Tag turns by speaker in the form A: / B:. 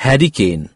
A: Harry Kane